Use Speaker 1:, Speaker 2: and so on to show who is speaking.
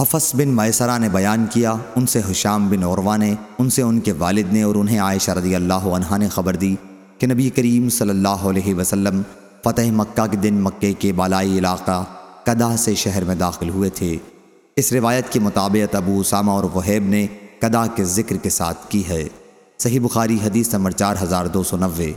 Speaker 1: حفص بن میسرہ نے بیان کیا، ان سے حشام بن عروہ نے، ان سے ان کے والد نے اور انہیں عائشہ رضی اللہ عنہ نے خبر دی کہ نبی کریم صلی اللہ علیہ وسلم فتح مکہ کے دن مکے کے بالائی علاقہ قدا سے شہر میں داخل ہوئے تھے۔ اس روایت کے مطابق ابو اسامہ اور وہیب نے قدا کے ذکر کے ساتھ کی ہے۔ صحیح بخاری حدیث نمبر چار ہزار دو سو نوے۔